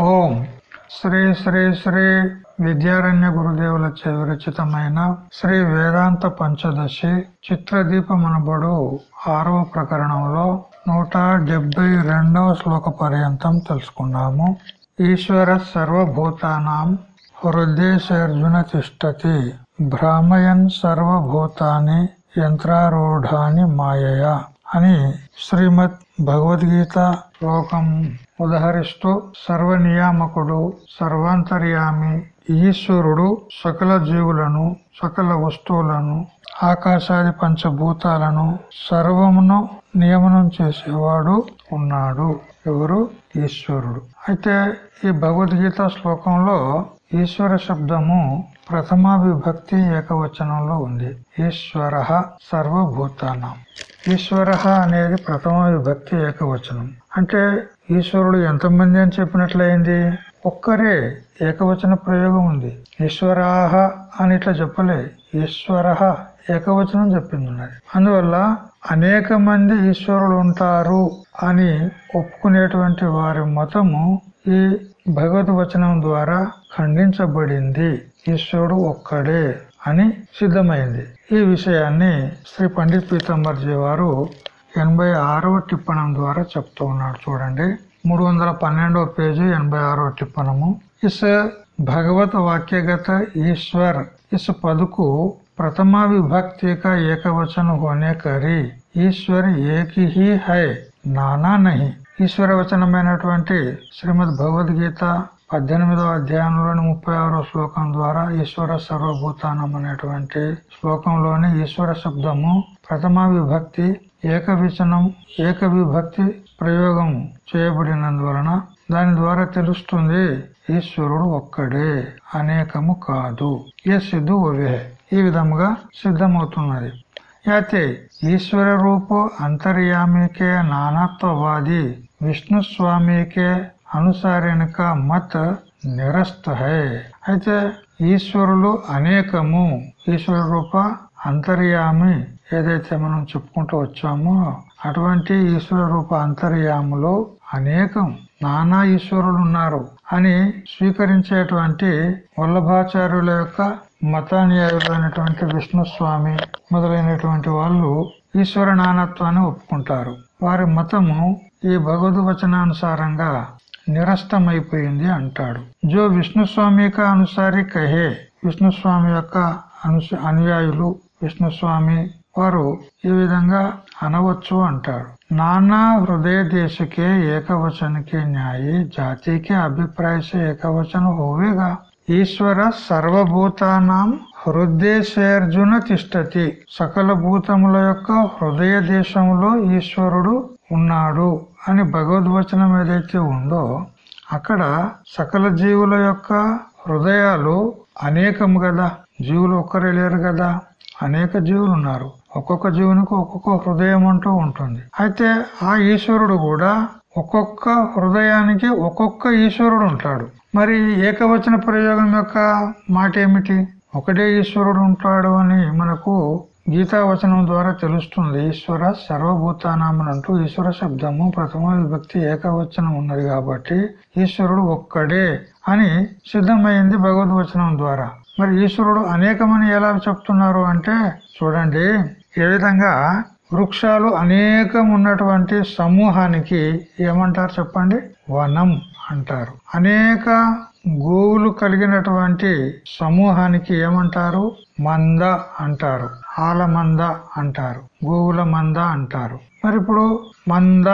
ఓం శ్రీ శ్రీ శ్రీ విద్యారణ్య గురుదేవుల విరచితమైన శ్రీ వేదాంత పంచదశి చిత్రదీపమనబడు ఆరవ ప్రకరణంలో నూట డెబ్బై రెండవ శ్లోక పర్యంతం తెలుసుకున్నాము. ఈశ్వర సర్వభూతానాం హృదయర్జున తిష్టతి భ్రామయన్ సర్వభూతాన్ని యంత్రారూఢాని మాయయా. అని శ్రీమద్ భగవద్గీత శ్లోకం ఉదహరిస్తూ సర్వనియామకుడు సర్వాంతర్యామి ఈశ్వరుడు సకల జీవులను సకల వస్తువులను ఆకాశాది పంచభూతాలను సర్వమును నియమనం చేసేవాడు ఉన్నాడు. ఎవరు? ఈశ్వరుడు. అయితే ఈ భగవద్గీత శ్లోకంలో ఈశ్వర శబ్దము ప్రథమా విభక్తి ఏకవచనంలో ఉంది. ఈశ్వర సర్వభూతానం. ఈశ్వర అనేది ప్రథమ విభక్తి ఏకవచనం. అంటే ఈశ్వరుడు ఎంతమంది అని చెప్పినట్లయింది? ఒక్కరే ఏకవచన ప్రయోగం ఉంది. ఈశ్వరాహ అని ఇట్లా చెప్పలే. ఈశ్వర ఏకవచనం చెప్పింది ఉన్నది. అందువల్ల అనేక మంది ఈశ్వరులు ఉంటారు అని ఒప్పుకునేటువంటి వారి మతము ఈ భగవద్వచనం ద్వారా ఖండించబడింది. ఈశ్వరుడు ఒక్కడే. అని సిద్ధమైంది ఈ విషయాన్ని శ్రీ పండిత్ పీతాంబర్జీ వారు ఎనభై ఆరవ టిప్పణం ద్వారా చెప్తూ ఉన్నాడు చూడండి మూడు వందల పన్నెండవ పేజీ ఎనభై ఆరవ టిప్పణము ఇస్ భగవత్ వాక్యగత ఈశ్వర్ ఇస్ పదుకు ప్రథమా విభక్తి का ఏకవచన होने करी ఈశ్వర్ ఏకి హీ హై నానా నహి ఈశ్వర వచనమైనటువంటి శ్రీమద్ భగవద్గీత పద్దెనిమిదవ అధ్యాయంలోని ముప్పై ఆరో శ్లోకం ద్వారా ఈశ్వర సర్వభూతానం అనేటువంటి శ్లోకంలోని ఈశ్వర శబ్దము ప్రథమ విభక్తి ఏకవిచనం ఏక విభక్తి ప్రయోగం చేయబడినందువలన దాని ద్వారా తెలుస్తుంది ఈశ్వరుడు ఒక్కడే అనేకము కాదు. ఏ సిద్ధు ఒవే ఈ విధముగా సిద్ధమవుతున్నది. అయితే ఈశ్వర రూపు అంతర్యామికే నానత్వవాది విష్ణు స్వామికే మత్ నిరస్త హై అయితే ఈశ్వరులు అనేకము. ఈశ్వర రూప అంతర్యామి. ఏదైతే మనం చెప్పుకుంటూ వచ్చామో అటువంటి ఈశ్వర రూప అంతర్యాములో అనేకం. నానా ఈశ్వరులు ఉన్నారు అని స్వీకరించేటువంటి వల్లభాచార్యుల యొక్క మతాన్యాయులైనటువంటి విష్ణు స్వామి మొదలైనటువంటి వాళ్ళు ఈశ్వర నానత్వాన్ని ఒప్పుకుంటారు. వారి మతము ఈ భగవద్ వచనానుసారంగా నిరస్తమైపోయింది అంటాడు. జో విష్ణు యొక్క అనుసారి కహే విష్ణుస్వామి యొక్క అనుయాయులు విష్ణుస్వామి వారు ఈ విధంగా అనవచ్చు అంటాడు. నానా హృదయ దేశకే ఏకవచనకే న్యాయి జాతికే అభిప్రాయ ఏకవచన హోవేగా. ఈశ్వర సర్వభూతానాం హృదయశేర్జున తిష్టతి. సకల భూతముల యొక్క హృదయ దేశంలో ఈశ్వరుడు ఉన్నాడు. అని భగవద్వచనం ఏదైతే ఉందో అక్కడ సకల జీవుల యొక్క హృదయాలు అనేకం కదా జీవులు ఒక్కరే లేరు కదా అనేక జీవులు ఉన్నారు. ఒక్కొక్క జీవునికి ఒక్కొక్క హృదయం అంటూ ఉంటుంది. అయితే ఆ ఈశ్వరుడు కూడా ఒక్కొక్క హృదయానికి ఒక్కొక్క ఈశ్వరుడు ఉంటాడు. మరి ఏకవచన ప్రయోగం యొక్క మాట ఏమిటి ఒకటే ఈశ్వరుడు ఉంటాడు అని మనకు గీతావచనం ద్వారా తెలుస్తుంది ఈశ్వర సర్వభూతానామనంటూ ఈశ్వర శబ్దము ప్రథమ విభక్తి ఏకవచనం ఉన్నది కాబట్టి ఈశ్వరుడు ఒక్కడే అని సిద్ధమైంది భగవద్వచనం ద్వారా. మరి ఈశ్వరుడు అనేకమని ఎలా చెప్తున్నారు అంటే చూడండి ఏ విధంగా వృక్షాలు అనేకం ఉన్నటువంటి సమూహానికి ఏమంటారు చెప్పండి? వనం అంటారు. అనేక గోవులు కలిగినటువంటి సమూహానికి ఏమంటారు? మంద అంటారు. ఆలమంద అంటారు. గోవుల మంద అంటారు. మరి ఇప్పుడు మంద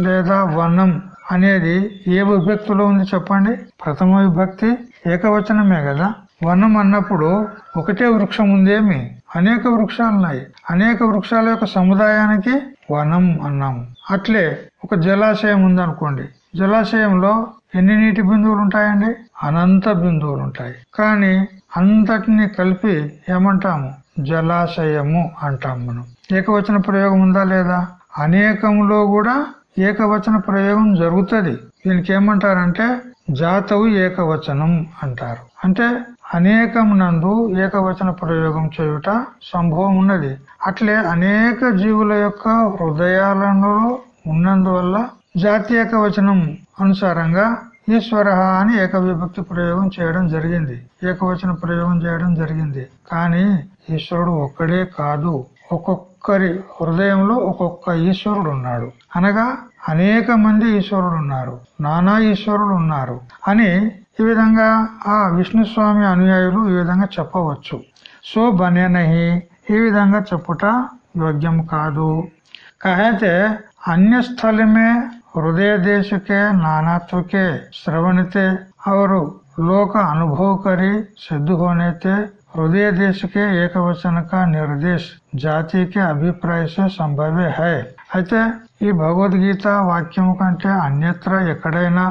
లేదా వనం అనేది ఏ విభక్తిలో ఉంది చెప్పండి? ప్రథమ విభక్తి ఏకవచనమే కదా? వనం అన్నప్పుడు ఒకటే వృక్షం ఉందేమి? అనేక వృక్షాలు ఉన్నాయి. అనేక వృక్షాల యొక్క సముదాయానికి వనం అన్నాము అట్లే ఒక జలాశయం ఉందనుకోండి. జలాశయంలో ఎన్ని నీటి బిందువులు ఉంటాయండి? అనంత బిందువులు ఉంటాయి కానీ అంతటిని కలిపి ఏమంటాము? జలాశయము అంటాం మనం. ఏకవచన ప్రయోగం ఉందా లేదా? అనేకంలో కూడా ఏకవచన ప్రయోగం జరుగుతుంది. దీనికి ఏమంటారంటే జాతవు ఏకవచనం అంటారు. అంటే అనేకం నందు ఏకవచన ప్రయోగం చేయుట సంభవం ఉన్నది అట్లే అనేక జీవుల యొక్క హృదయాలలో ఉన్నందువల్ల జాతీయకవచనం అనుసారంగా ఈశ్వర అని ఏకవిభక్తి ప్రయోగం చేయడం జరిగింది. ఏకవచన ప్రయోగం చేయడం జరిగింది. కానీ ఈశ్వరుడు ఒక్కడే కాదు. ఒక్కొక్కరి హృదయంలో ఒక్కొక్క ఈశ్వరుడు ఉన్నాడు అనగా అనేక మంది ఈశ్వరుడు ఉన్నారు నానా ఈశ్వరుడు ఉన్నారు అని ఈ విధంగా ఆ విష్ణు స్వామి అనుయాయులు ఈ విధంగా చెప్పవచ్చు. సో బనేనహి ఈ విధంగా చెప్పుట యోగ్యం కాదు. కాయతే అన్యస్థలమే हृदय देश के नानात्व के श्रवणते और लोक अनुभव करी सिद्ध होने ते हृदय देश के एक वचन का निर्देश जाति के अभिप्राय से संभव है అయితే ఈ భగవద్గీత వాక్యం కంటే అన్యత్ర ఎక్కడైనా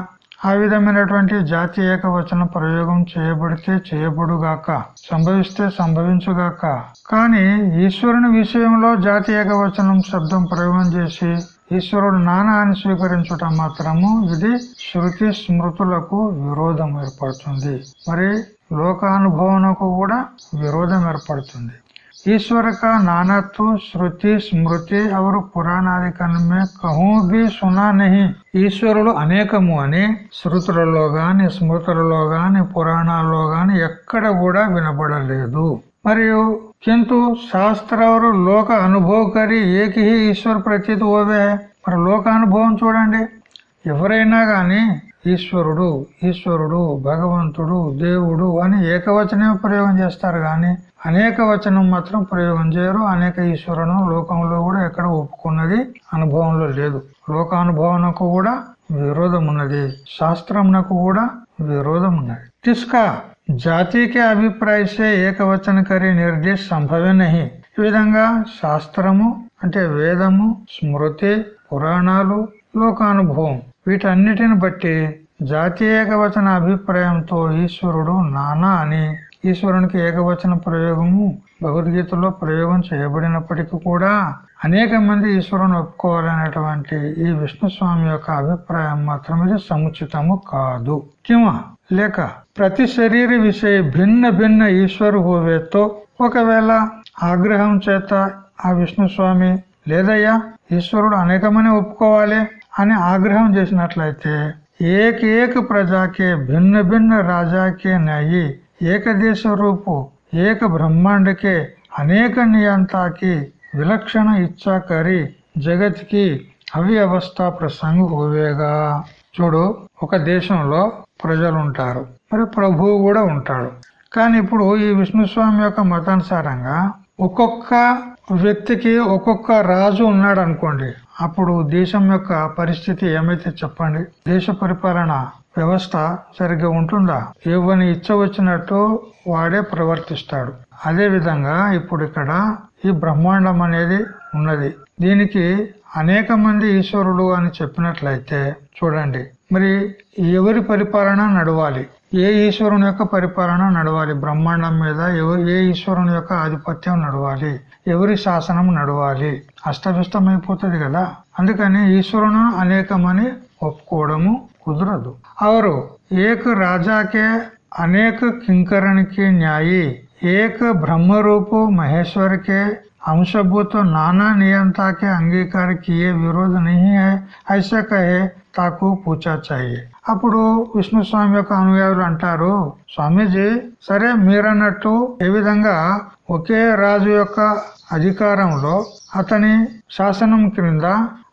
ఆ విధమైనటువంటి జాతి ఏకవచన ప్రయోగం చేయబడితే చేయబడుగాక సంభవిస్తే సంభవించుగాక. కానీ ఈశ్వరుని విషయంలో జాతి ఏకవచనం శబ్దం ప్రయోగం చేసి ఈశ్వరుడు నానా అని స్వీకరించటం మాత్రము ఇది శృతి స్మృతులకు విరోధం ఏర్పడుతుంది. మరి లోకానుభవనకు కూడా విరోధం ఏర్పడుతుంది. ईश्वर का नानात्व श्रुति స్మృతి और పురాణాది కన్మే కహూ బి సునా నహి ఈశ్వరుడు అనేకము అని శృతులలో గాని స్మృతులలో గాని పురాణాల్లో గాని ఎక్కడ కూడా వినబడలేదు మరియు కింటు శాస్త్ర और లోక అనుభవ కరి ఏకి హి ఈశ్వర్ ప్రతీతి ఓవే మరి లోకానుభవం చూడండి ఎవరైనా గాని ఈశ్వరుడు ఈశ్వరుడు భగవంతుడు దేవుడు అని ఏకవచనమే ప్రయోగం చేస్తారు గాని అనేక వచనం మాత్రం ప్రయోగం చేయరు. అనేక ఈశ్వరును లోకంలో కూడా ఎక్కడ ఒప్పుకున్నది అనుభవంలో లేదు. లోకానుభవనకు కూడా విరోధం ఉన్నది శాస్త్రంకు కూడా విరోధం ఉన్నది తిస్కా జాతికి అభిప్రాయ ఏకవచన కరీ నిర్దేశ్ సంభవే నహి. ఈ విధంగా శాస్త్రము అంటే వేదము స్మృతి పురాణాలు లోకానుభవం వీటన్నిటిని బట్టి జాతి ఏకవచన అభిప్రాయంతో ఈశ్వరుడు నానా అని ఈశ్వరునికి ఏకవచన ప్రయోగము భగవద్గీతలో ప్రయోగం చేయబడినప్పటికీ కూడా అనేక మంది ఈశ్వరుని ఒప్పుకోవాలనేటువంటి ఈ విష్ణు స్వామి యొక్క అభిప్రాయం మాత్రం ఇది సముచితము కాదు. కిమా లేక ప్రతి శరీర విషయ భిన్న భిన్న ఈశ్వరు హోవేతో ఒకవేళ ఆగ్రహం చేత ఆ విష్ణు స్వామి లేదయ్యా ఈశ్వరుడు అనేకమని ఒప్పుకోవాలి అని ఆగ్రహం చేసినట్లయితే ఏక ఏక ప్రజాకే భిన్న భిన్న రాజాకే నయ్యి ఏకదేశ రూపు ఏక బ్రహ్మాండకే అనేక నియంతాకి విలక్షణ ఇచ్చాకరి జగత్కి అవ్యవస్థ ప్రసంగ హోవేగా చూడు ఒక దేశంలో ప్రజలు ఉంటారు మరి ప్రభువు కూడా ఉంటాడు. కానీ ఇప్పుడు ఈ విష్ణు స్వామి యొక్క మతానుసారంగా ఒక్కొక్క వ్యక్తికి ఒక్కొక్క రాజు ఉన్నాడు అనుకోండి అప్పుడు దేశం యొక్క పరిస్థితి ఏమైతే చెప్పండి? దేశ పరిపాలన వ్యవస్థ సరిగ్గా ఉంటుందా? ఎవరిని ఇచ్చ వచ్చినట్టు వాడే ప్రవర్తిస్తాడు. అదే విధంగా ఇప్పుడు ఇక్కడ ఈ బ్రహ్మాండం అనేది ఉన్నది. దీనికి అనేక మంది ఈశ్వరుడు అని చెప్పినట్లయితే చూడండి. మరి ఎవరి పరిపాలన నడవాలి? ఏ ఈశ్వరుని యొక్క పరిపాలన నడవాలి? బ్రహ్మాండం మీద ఏ ఈశ్వరుని యొక్క ఆధిపత్యం నడవాలి? ఎవరి శాసనం నడవాలి? అస్తవ్యస్తమైపోతుంది కదా. అందుకని ఈశ్వరును అనేకమని ఒప్పుకోవడము కుదరదు అవరు ఏక రాజాకే అనేక కింకరణకి న్యాయి ఏక బ్రహ్మరూపు మహేశ్వర్ के अंशभूत नाना नियंता के अंगीकार किए विरोध नहीं है ऐसा कहे తాకు పూచా చాయి అప్పుడు విష్ణు స్వామి యొక్క అనుయాయులు అంటారు స్వామీజీ సరే మీరన్నట్టు ఏ విధంగా ఒకే రాజు యొక్క అధికారంలో అతని శాసనం క్రింద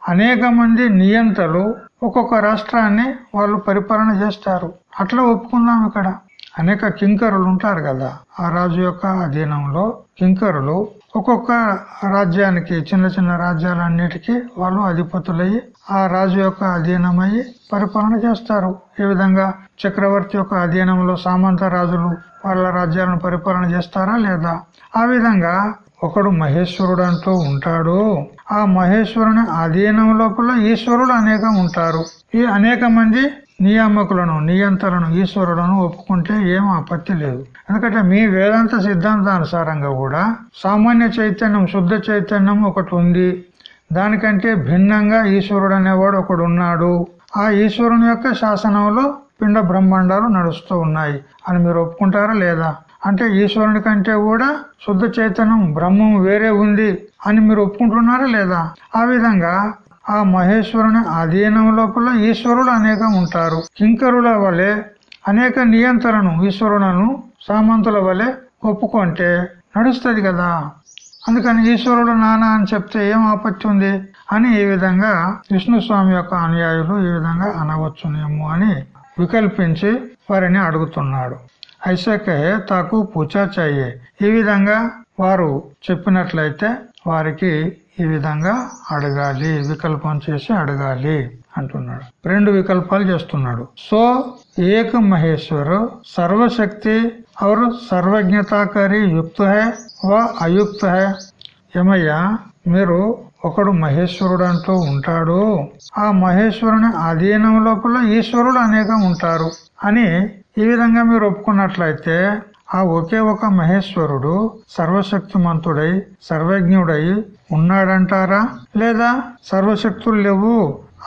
అనేక మంది నియంతలు ఒక్కొక్క రాష్ట్రాన్ని వాళ్ళు పరిపాలన చేస్తారు. అట్లా ఒప్పుకుందాం ఇక్కడ. అనేక కింకరులు ఉంటారు కదా. ఆ రాజు యొక్క అధీనంలో కింకరులు ఒక్కొక్క రాజ్యానికి చిన్న చిన్న రాజ్యాలన్నిటికీ వాళ్ళు అధిపతులయ్యి ఆ రాజు యొక్క అధీనమయ్యి పరిపాలన చేస్తారు. ఈ విధంగా చక్రవర్తి యొక్క అధీనంలో సామంత రాజులు వాళ్ళ రాజ్యాలను పరిపాలన చేస్తారా లేదా? ఆ విధంగా ఒకడు మహేశ్వరుడు అంటూ ఉంటాడు. ఆ మహేశ్వరుని అధీనం లోపల ఈశ్వరుడు అనేకం ఉంటారు. ఈ అనేక మంది నియామకులను నియంత్రణను ఈశ్వరులను ఒప్పుకుంటే ఏం ఆపత్తి లేదు. ఎందుకంటే మీ వేదాంత సిద్ధాంతానుసారంగా కూడా సామాన్య చైతన్యం శుద్ధ చైతన్యం ఒకటి ఉంది. దానికంటే భిన్నంగా ఈశ్వరుడు అనేవాడు ఒకడు ఉన్నాడు. ఆ ఈశ్వరుని యొక్క శాసనంలో పిండ బ్రహ్మాండాలు నడుస్తూ ఉన్నాయి. అని మీరు ఒప్పుకుంటారా లేదా? అంటే ఈశ్వరుని కంటే కూడా శుద్ధ చైతన్యం బ్రహ్మం వేరే ఉంది అని మీరు ఒప్పుకుంటున్నారా లేదా? ఆ విధంగా ఆ మహేశ్వరుని అధీనం లోపల ఈశ్వరులు అనేకం ఉంటారు. కింకరుల వలె అనేక నియంత్రణను ఈశ్వరులను సామంతుల వలె ఒప్పుకుంటే నడుస్తుంది కదా? అందుకని ఈశ్వరుడు నానా అని చెప్తే ఏం ఆపత్తి ఉంది? అని ఈ విధంగా విష్ణు స్వామి యొక్క అనుయాయులు ఈ విధంగా అనవచ్చునేమో అని వికల్పించి వారిని అడుగుతున్నాడు. ఐసకే తాకు పూచా చాయే ఈ విధంగా వారు చెప్పినట్లయితే వారికి ఈ విధంగా అడగాలి వికల్పం చేసి అడగాలి అంటున్నాడు. రెండు వికల్పాలు చేస్తున్నాడు. సో ఏక మహేశ్వరు సర్వశక్తి और సర్వజ్ఞతాకరి యుక్త హే వా అయుక్త హే? ఏమయ్యా మీరు ఒకడు మహేశ్వరుడు అంటూ ఉంటాడు. ఆ మహేశ్వరుని అధీనం లోపల ఈశ్వరుడు అనేకం ఉంటారు అని ఈ విధంగా మీరు ఒప్పుకున్నట్లయితే ఆ ఒకే ఒక మహేశ్వరుడు సర్వశక్తిమంతుడై సర్వజ్ఞుడై ఉన్నాడంటారా? లేదా సర్వశక్తులు లేవు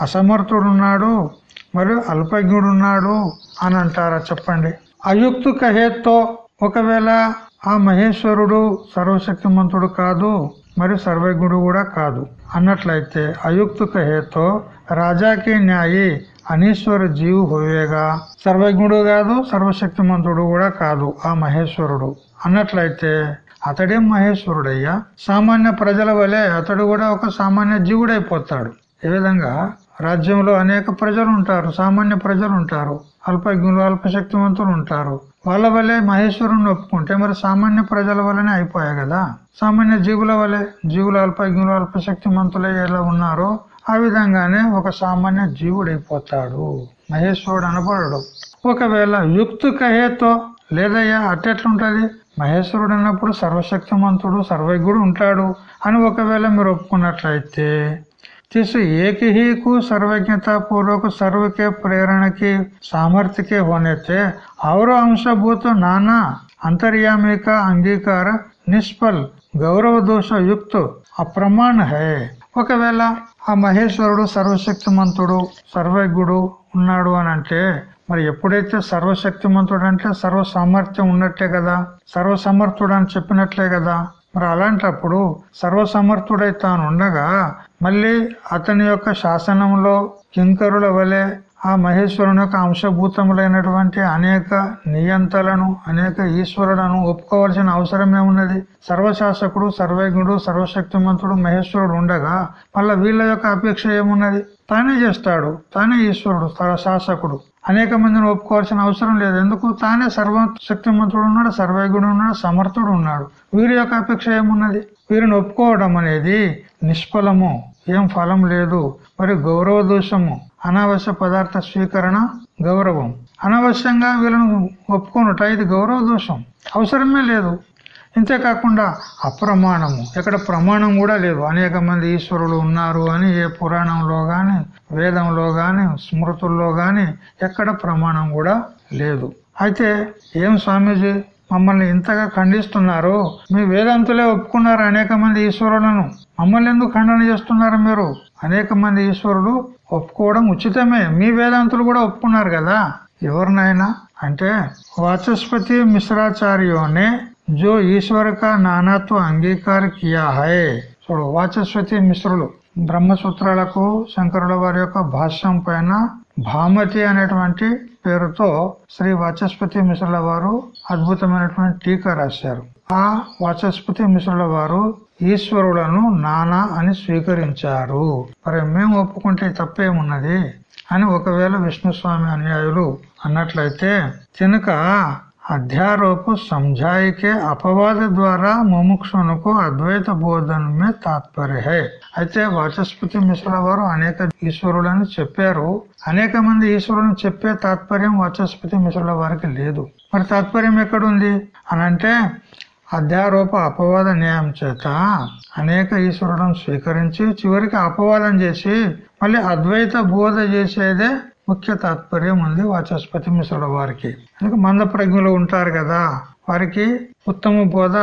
అసమర్థుడున్నాడు మరియు అల్పజ్ఞుడున్నాడు అని అంటారా చెప్పండి? అయుక్తు కహేత్తో ఒకవేళ ఆ మహేశ్వరుడు సర్వశక్తిమంతుడు కాదు మరి సర్వజ్ఞుడు కూడా కాదు. అన్నట్లయితే అయుక్తు కహేతో రాజాకి న్యాయి అనీశ్వర జీవు హోవేగా సర్వజ్ఞుడు కాదు సర్వశక్తిమంతుడు కూడా కాదు ఆ మహేశ్వరుడు. అన్నట్లయితే అతడే మహేశ్వరుడయ్యా? సామాన్య ప్రజల వలె అతడు కూడా ఒక సామాన్య జీవుడైపోతాడు. ఏ విధంగా? రాజ్యంలో అనేక ప్రజలు ఉంటారు సామాన్య ప్రజలు ఉంటారు అల్పజ్ఞులు అల్పశక్తివంతులు ఉంటారు. వాళ్ళ వల్లే మహేశ్వరుని ఒప్పుకుంటే మరి సామాన్య ప్రజల వల్లనే అయిపోయాయి కదా? సామాన్య జీవుల వల్లే జీవులు అల్పజ్ఞులు అల్పశక్తిమంతులే ఎలా ఉన్నారో ఆ విధంగానే ఒక సామాన్య జీవుడైపోతాడు. మహేశ్వరుడు అనబడడు. ఒకవేళ యుక్తు కహేతో లేదయ్యా అట్టెట్లుంటది మహేశ్వరుడు అన్నప్పుడు సర్వశక్తిమంతుడు సర్వజ్ఞుడు ఉంటాడు అని ఒకవేళ మీరు ఒప్పుకున్నట్లయితే తీసు ఏకహీకు సర్వజ్ఞత పూర్వకు సర్వకే ప్రేరణకి సామర్థ్యకే హోనైతే అవరో అంశభూత నానా అంతర్యామిక అంగీకార నిష్ఫల్ గౌరవ దోష యుక్తు అప్రమాణ హే. ఒకవేళ ఆ మహేశ్వరుడు సర్వశక్తిమంతుడు సర్వజ్ఞుడు ఉన్నాడు అని అంటే మరి ఎప్పుడైతే సర్వశక్తిమంతుడు అంటే సర్వ సామర్థ్యం ఉన్నట్టే కదా? సర్వసమర్థుడు అని చెప్పినట్లే కదా? మరి అలాంటప్పుడు సర్వసమర్థుడై తాను ఉండగా మళ్ళీ అతని యొక్క శాసనంలో కింకరుల వలె ఆ మహేశ్వరుని యొక్క అంశభూతములైనటువంటి అనేక నియంతలను అనేక ఈశ్వరులను ఒప్పుకోవాల్సిన అవసరం ఏమున్నది సర్వశాసకుడు సర్వజ్ఞుడు సర్వశక్తిమంతుడు మహేశ్వరుడు ఉండగా మళ్ళా వీళ్ళ యొక్క అపేక్ష ఏమున్నది? తానే చేస్తాడు. తానే ఈశ్వరుడు శాసకుడు అనేక మందిని ఒప్పుకోవాల్సిన అవసరం లేదు. ఎందుకు? తానే సర్వశక్తిమంతుడు ఉన్నాడు సర్వజ్ఞుడు ఉన్నాడు సమర్థుడు ఉన్నాడు. వీరి యొక్క అపేక్ష ఏమున్నది? వీరిని ఒప్పుకోవడం అనేది నిష్ఫలము ఏం ఫలం లేదు. మరి గౌరవ దోషము అనావశ్య పదార్థ స్వీకరణ గౌరవం. అనవశ్యంగా వీళ్ళను ఒప్పుకొనుట ఇది గౌరవ దోషం. అవసరమే లేదు. ఇంతేకాకుండా అప్రమాణము. ఎక్కడ ప్రమాణం కూడా లేదు. అనేక మంది ఈశ్వరులు ఉన్నారు అని ఏ పురాణంలో గాని వేదంలో గాని స్మృతుల్లో గాని ఎక్కడ ప్రమాణం కూడా లేదు. అయితే ఏం స్వామీజీ మమ్మల్ని ఇంతగా ఖండిస్తున్నారు? మీ వేదాంతులే ఒప్పుకున్నారు అనేక మంది ఈశ్వరులను. మమ్మల్ని ఎందుకు ఖండన చేస్తున్నారు మీరు? అనేక మంది ఈశ్వరులు ఒప్పుకోవడం ఉచితమే. మీ వేదాంతులు కూడా ఒప్పుకున్నారు కదా? ఎవరినైనా? అంటే వాచస్పతి మిశ్రాచార్యోనే జో ఈశ్వర కా నానాత్వ అంగీకార కియా హై. చూడు వాచస్పతి మిశ్రులు బ్రహ్మసూత్రాలకు శంకరుల వారి యొక్క భాష్యం పైన భామతి అనేటువంటి పేరుతో శ్రీ వాచస్పతి మిశ్రుల వారు అద్భుతమైనటువంటి టీకా రాశారు. ఆ వాచస్పతి మిశ్రుల వారు ఈశ్వరులను నానా అని స్వీకరించారు. మరి మేము ఒప్పుకుంటే తప్పేమున్నది? అని ఒకవేళ విష్ణుస్వామి అనుయాయులు అన్నట్లయితే తినక అధ్యారోపు సంజాయికే అపవాద ద్వారా ముముక్షునకు అద్వైత బోధనమే తాత్పర్య. హై అయితే వాచస్పతి మిశ్ర వారు అనేక ఈశ్వరులని చెప్పారు. అనేక మంది ఈశ్వరులను చెప్పే తాత్పర్యం వాచస్పతి మిశ్రుల వారికి లేదు. మరి తాత్పర్యం ఎక్కడుంది? అనంటే అధ్యారూప అపవాద న్యాయం చేత అనేక ఈశ్వరులను స్వీకరించి చివరికి అపవాదం చేసి మళ్ళీ అద్వైత బోధ చేసేదే ముఖ్య తాత్పర్యం ఉంది వాచస్పతి మిశ్రుల వారికి. అందుకే మంద ప్రజ్ఞలు ఉంటారు కదా వారికి ఉత్తమ బోధ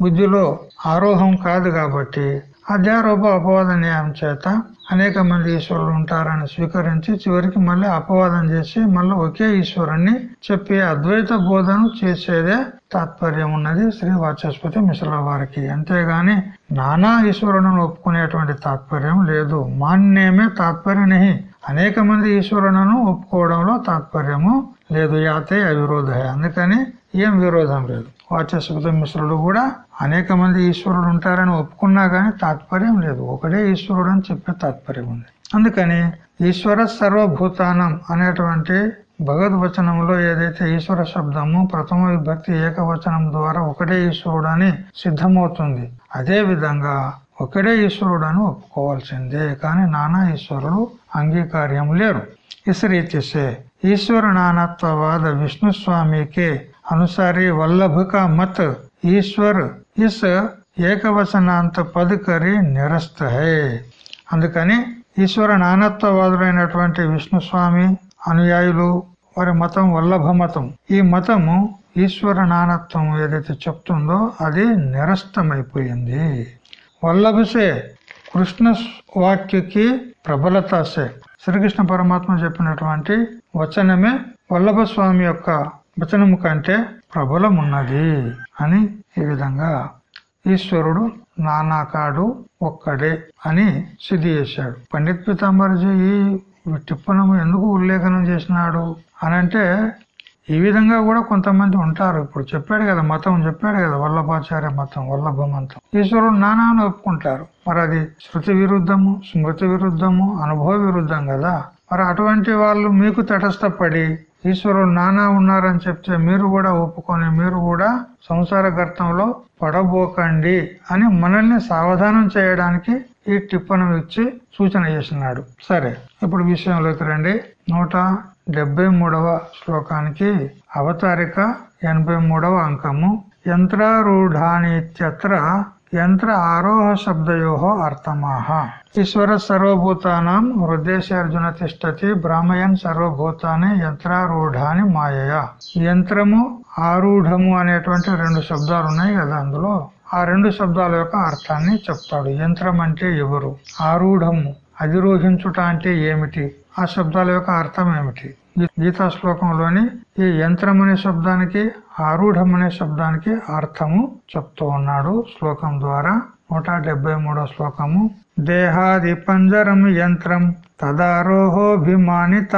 బుద్ధిలో ఆరోహం కాదు కాబట్టి అధ్యారూప అపవాద న్యాయం చేత అనేక మంది ఈశ్వరులు ఉంటారని స్వీకరించి చివరికి మళ్ళీ అపవాదం చేసి మళ్ళీ ఒకే ఈశ్వరుణ్ణి చెప్పి అద్వైత బోధను చేసేదే తాత్పర్యం ఉన్నది శ్రీ వాచస్పతి మిశ్రల వారికి. అంతేగాని నానా ఈశ్వరులను ఒప్పుకునేటువంటి తాత్పర్యం లేదు. మాన్యమే తాత్పర్య అనేక మంది ఈశ్వరులను ఒప్పుకోవడంలో తాత్పర్యము లేదు. యాతే అవిరోధ. అందుకని ఏం విరోధం లేదు. వాచస్పతి మిశ్రులు కూడా అనేక మంది ఈశ్వరుడు ఉంటారని ఒప్పుకున్నా కానీ తాత్పర్యం లేదు. ఒకడే ఈశ్వరుడు అని చెప్పే తాత్పర్యం ఉంది. అందుకని ఈశ్వర సర్వభూతానం అనేటువంటి భగవద్వచనంలో ఏదైతే ఈశ్వర శబ్దము ప్రథమ విభక్తి ఏకవచనం ద్వారా ఒకటే ఈశ్వరుడు అని సిద్ధమవుతుంది. అదే విధంగా ఒకడే ఈశ్వరుడు అని ఒప్పుకోవాల్సిందే. కానీ నానా ఈశ్వరుడు అంగీకార్యం లేరు. ఇసరీతిసే ఈశ్వర నానత్వవాద విష్ణుస్వామికి అనుసారి వల్లభక మత్ के अनुसार वल्लभ का मत ईश्वर इस ఏకవచనాంత పద్ కరి నిరస్త హే అందుకని ఈశ్వర నానత్వవాదులైనటువంటి విష్ణుస్వామి అనుయాయులు వారి మతం వల్లభ మతం ఈ మతము ఈశ్వర నానత్వం ఏదైతే చెప్తుందో అది నిరస్తమైపోయింది వల్లభసే కృష్ణ వాక్యకి ప్రబలత సే శ్రీకృష్ణ పరమాత్మ చెప్పినటువంటి వచనమే వల్లభ స్వామి యొక్క వచనము కంటే ప్రబలమున్నది అని ఈ విధంగా ఈశ్వరుడు నానాకాడు ఒక్కడే అని సిద్ధి చేశాడు. పండిత్ పీతాంబర్జీ ఈ టిప్పణము ఎందుకు ఉల్లేఖనం చేసినాడు అనంటే ఈ విధంగా కూడా కొంతమంది ఉంటారు. ఇప్పుడు చెప్పాడు కదా మతం చెప్పాడు కదా వల్లభాచార్య మతం వల్లభ మతం. ఈశ్వరుడు నానా అని ఒప్పుకుంటారు. మరి అది శృతి విరుద్ధము స్మృతి విరుద్ధము అనుభవ విరుద్ధం కదా. మరి అటువంటి వాళ్ళు మీకు తటస్థపడి ఈశ్వరుడు నానా ఉన్నారని చెప్తే మీరు కూడా ఒప్పుకొని మీరు కూడా సంసార గర్తంలో పడబోకండి అని మనల్ని సావధానం చేయడానికి ఈ టిప్పను ఇచ్చి సూచన చేసినాడు సరే ఇప్పుడు విషయంలోకి రండి. నూట డెబ్బై మూడవ శ్లోకానికి అవతారిక ఎనభై మూడవ అంకము. యంత్రారూఢానిత్యత్ర యంత్ర ఆరోహ శబ్దయో అర్థమాహ. ఈశ్వర సర్వభూతానం హృదయశార్జున తిష్టతి బ్రాహ్మయన్ సర్వభూతాన్ని యంత్రారూఢాని మాయయ. యంత్రము ఆరూఢము అనేటువంటి రెండు శబ్దాలు ఉన్నాయి కదా అందులో. ఆ రెండు శబ్దాల యొక్క అర్థాన్ని చెప్తాడు. యంత్రం అంటే ఎవరు? ఆరూఢము. అధిరోహించుట అంటే ఏమిటి? ఆ శబ్దాల యొక్క అర్థం ఏమిటి? గీతా శ్లోకంలోని ఈ యంత్రం అనే శబ్దానికి ఆరూఢం అనే శబ్దానికి అర్థము చెప్తూ ఉన్నాడు శ్లోకం ద్వారా. నూట మూడో శ్లోకము. దేహాది పంజరం యంత్రం తదారోహోభిమానిత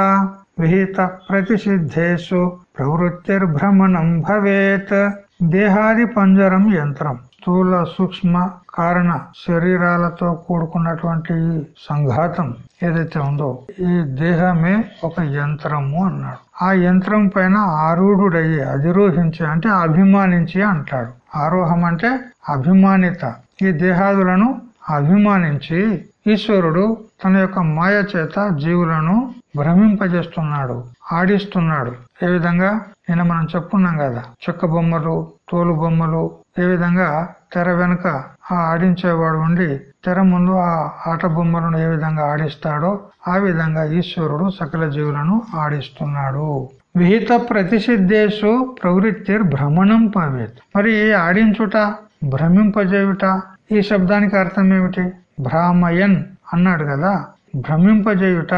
విహిత ప్రతిసిద్ధేషు ప్రవృత్తిర్భ్రమణం భవేత్ దేహాది పంజరం యంత్రం. స్థూల సూక్ష్మ కారణ శరీరాలతో కూడుకున్నటువంటి సంఘాతం ఏదైతే ఉందో ఈ దేహమే ఒక యంత్రము అన్నాడు. ఆ యంత్రం పైన ఆరూఢుడయ్యి అధిరోహించి అంటే అభిమానించి అంటాడు. ఆరోహం అంటే అభిమానిత. ఈ దేహాదులను అభిమానించి ఈశ్వరుడు తన యొక్క మాయ చేత జీవులను భ్రమింపజేస్తున్నాడు ఆడిస్తున్నాడు. ఏ విధంగా? నిన్న మనం చెప్పుకున్నాం కదా చెక్క బొమ్మలు తోలు బొమ్మలు ఏ విధంగా తెర వెనుక ఆ ఆడించేవాడు ఉండి తెర ముందు ఆ ఆట బొమ్మలను ఏ విధంగా ఆడిస్తాడో ఆ విధంగా ఈశ్వరుడు సకల జీవులను ఆడిస్తున్నాడు. విహిత ప్రతిసిద్ధేశు ప్రవృత్తిర్ భ్రమణం పవేత్. మరి ఆడించుట భ్రమింపజేయుట? ఈ శబ్దానికి అర్థం ఏమిటి? భ్రామయన్ అన్నాడు కదా భ్రమింపజేయుట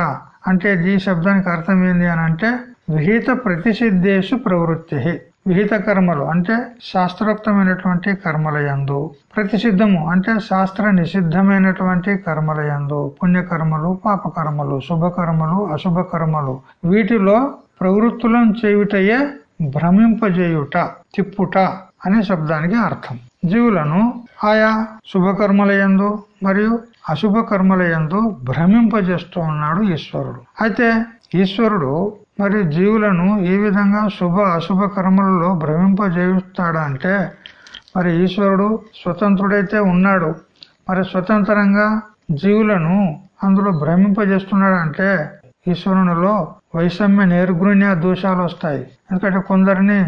అంటే ఈ శబ్దానికి అర్థం ఏంది అని అంటే విహిత ప్రతిసిద్ధేశు ప్రవృత్తి. విహిత కర్మలు అంటే శాస్త్రోక్తమైనటువంటి కర్మలయందు ప్రతిసిద్ధము అంటే శాస్త్ర నిషిద్ధమైనటువంటి కర్మలయందు పుణ్యకర్మలు పాపకర్మలు శుభకర్మలు అశుభ కర్మలు వీటిలో ప్రవృత్తులను చేయుటయే భ్రమింపజేయుట తిప్పుట అనే శబ్దానికి అర్థం. జీవులను ఆయా శుభకర్మలయందు మరియు అశుభ కర్మలయందు భ్రమింపజేస్తూ ఉన్నాడు ఈశ్వరుడు. అయితే ఈశ్వరుడు మరి జీవులను ఈ విధంగా శుభ అశుభ కర్మలలో భ్రమింపజేయిస్తాడంటే మరి ఈశ్వరుడు స్వతంత్రుడైతే ఉన్నాడు. మరి స్వతంత్రంగా జీవులను అందులో భ్రమింపజేస్తున్నాడు అంటే ఈశ్వరునిలో వైషమ్య నేర్గుణ్య దోషాలు వస్తాయి. ఎందుకంటే కొందరిని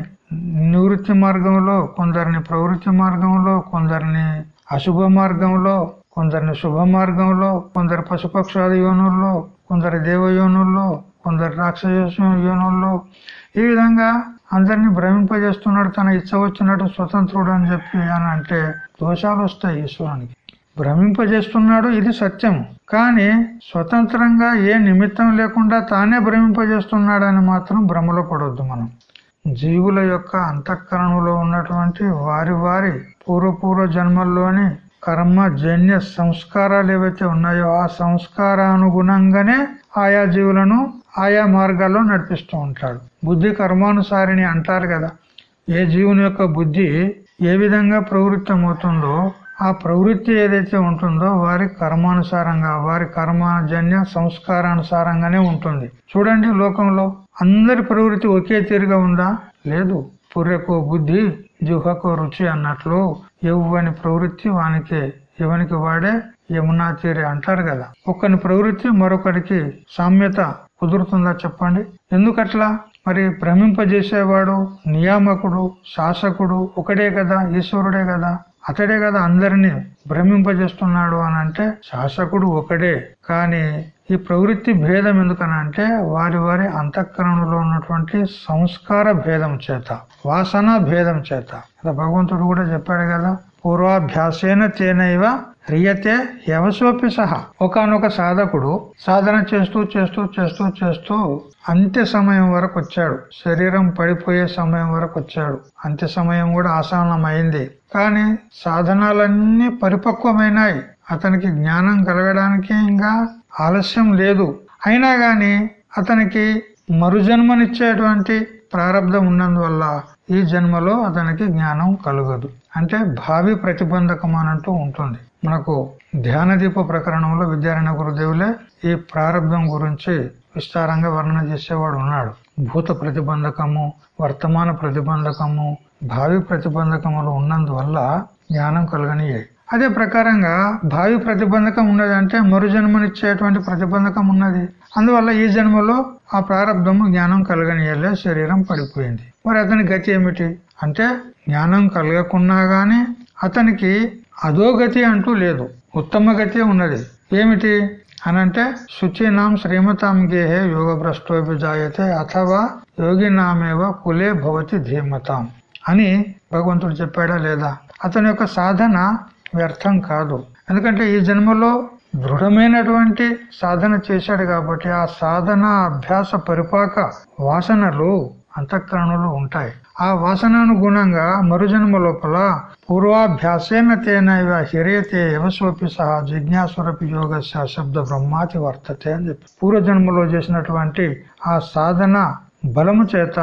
నివృత్తి మార్గంలో కొందరిని ప్రవృత్తి మార్గంలో కొందరిని అశుభ మార్గంలో కొందరిని శుభ మార్గంలో కొందరు పశుపక్షాది యోనుల్లో కొందరు దేవయోనుల్లో కొందరు రాక్షస యోనుల్లో ఈ విధంగా అందరినీ భ్రమింపజేస్తున్నాడు తన ఇచ్చ వచ్చినట్టు స్వతంత్రుడు అని చెప్పి అని అంటే దోషాలు వస్తాయి ఈశ్వరునికి. భ్రమింపజేస్తున్నాడు ఇది సత్యం కానీ స్వతంత్రంగా ఏ నిమిత్తం లేకుండా తానే భ్రమింపజేస్తున్నాడని మాత్రం భ్రమలో పడవద్దు మనం. జీవుల యొక్క అంతఃకరణలో ఉన్నటువంటి వారి వారి పూర్వపూర్వ జన్మల్లోని కర్మ జన్య సంస్కారాలు ఏవైతే ఉన్నాయో ఆ సంస్కారానుగుణంగానే ఆయా జీవులను ఆయా మార్గాల్లో నడిపిస్తూ ఉంటాడు. బుద్ధి కర్మానుసారిని అంటారు కదా. ఏ జీవుని యొక్క బుద్ధి ఏ విధంగా ప్రవృత్తమవుతుందో ఆ ప్రవృత్తి ఏదైతే ఉంటుందో వారి కర్మానుసారంగా వారి కర్మజన్య సంస్కారానుసారంగానే ఉంటుంది. చూడండి లోకంలో అందరి ప్రవృత్తి ఒకే తీరుగా ఉందా? లేదు. పుర్రెకు బుద్ధి జిహ్వకు రుచి అన్నట్లు ఎవ్వని ప్రవృత్తి వానికి ఎవనికి వాడే? యమునా తీరే అంటారు కదా. ఒకని ప్రవృత్తి మరొకరికి సామ్యత కుదురుతుందా చెప్పండి? ఎందుకట్లా? మరి భ్రమింపజేసేవాడు నియామకుడు శాసకుడు ఒకడే కదా ఈశ్వరుడే కదా? అతడే కదా అందరినీ భ్రమింపజేస్తున్నాడు అని అంటే శాసకుడు ఒకడే. కానీ ఈ ప్రవృత్తి భేదం ఎందుకనంటే వారి వారి అంతఃకరణలో ఉన్నటువంటి సంస్కార భేదం చేత వాసన భేదం చేత. భగవంతుడు కూడా చెప్పాడు కదా పూర్వాభ్యాసేన తేనైవ హ్రియతే యవసోపి సహా ఒకనొక సాధకుడు సాధన చేస్తూ చేస్తూ చేస్తూ చేస్తూ అంత్య సమయం వరకు వచ్చాడు. శరీరం పడిపోయే సమయం వరకు వచ్చాడు. అంత్య సమయం కూడా ఆసానమైంది కానీ సాధనాలన్నీ పరిపక్వమైనాయి. అతనికి జ్ఞానం కలగడానికి ఇంకా ఆలస్యం లేదు. అయినా గాని అతనికి మరుజన్మనిచ్చేటువంటి ప్రారంధం ఉన్నందువల్ల ఈ జన్మలో అతనికి జ్ఞానం కలగదు. అంటే భావి ప్రతిబంధకం అనంటూ ఉంటుంది. మనకు ధ్యాన దీప ప్రకరణంలో విద్యారాయణ గురుదేవులే ఈ ప్రారంభం గురించి విస్తారంగా వర్ణన చేసేవాడు ఉన్నాడు. భూత ప్రతిబంధకము వర్తమాన ప్రతిబంధకము భావి ప్రతిబంధకములు ఉన్నందువల్ల జ్ఞానం కలగనియాయి అదే ప్రకారంగా భావి ప్రతిబంధకం ఉన్నది అంటే మరు జన్మనిచ్చేటువంటి ప్రతిబంధకం ఉన్నది. అందువల్ల ఈ జన్మలో ఆ ప్రారంభము జ్ఞానం కలగనియలే శరీరం పడిపోయింది. మరి అతని గతి ఏమిటి? అంటే జ్ఞానం కలగకున్నా గాని అతనికి అధోగతి అంటూ లేదు. ఉత్తమ గతి ఉన్నది. ఏమిటి? అనంటే శుచినాం శ్రీమతాం గేహే యోగ భ్రష్టోపి జాయతే అథవా యోగినామేవ కులే భవతి ధీమతాం అని భగవంతుడు చెప్పాడా లేదా? అతని యొక్క సాధన వ్యర్థం కాదు. ఎందుకంటే ఈ జన్మలో దృఢమైనటువంటి సాధన చేశాడు కాబట్టి ఆ సాధన అభ్యాస పరిపాక వాసనలు అంతఃకరణలో ఉంటాయి. ఆ వాసనానుగుణంగా మరుజన్మ లోపల పూర్వాభ్యాసేన తేనైవ హిరియతే యవసోపి సహా జిజ్ఞాసురపి యోగ శబ్ద బ్రహ్మాతి వర్తతే అని చెప్పి. పూర్వజన్మలో చేసినటువంటి ఆ సాధన బలము చేత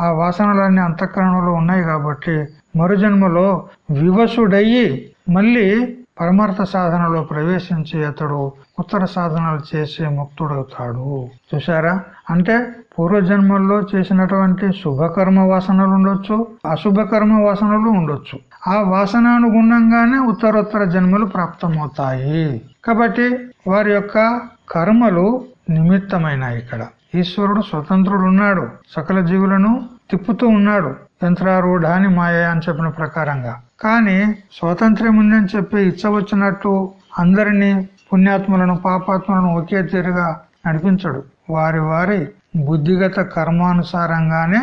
ఆ వాసనలన్నీ అంతఃకరణలో ఉన్నాయి కాబట్టి మరుజన్మలో వివసుడయ్యి మళ్ళీ పరమార్థ సాధనలో ప్రవేశించి అతడు ఉత్తర సాధనలు చేసే ముక్తుడవుతాడు. చూసారా అంటే పూర్వజన్మల్లో చేసినటువంటి శుభకర్మ వాసనలు ఉండొచ్చు అశుభకర్మ వాసనలు ఉండొచ్చు. ఆ వాసనానుగుణంగానే ఉత్తరోత్తర జన్మలు ప్రాప్తమవుతాయి. కాబట్టి వారి యొక్క కర్మలు నిమిత్తమైనాయి ఇక్కడ. ఈశ్వరుడు స్వతంత్రుడు ఉన్నాడు సకల జీవులను తిప్పుతూ ఉన్నాడు యంత్రారూఢాని మాయ అని చెప్పిన ప్రకారంగా. కానీ స్వాతంత్ర్యం ఉందని చెప్పి ఇచ్చవచ్చినట్టు అందరినీ పుణ్యాత్ములను పాపాత్ములను ఒకే తీరుగా నడిపించడు. వారి వారి బుద్ధిగత కర్మానుసారంగానే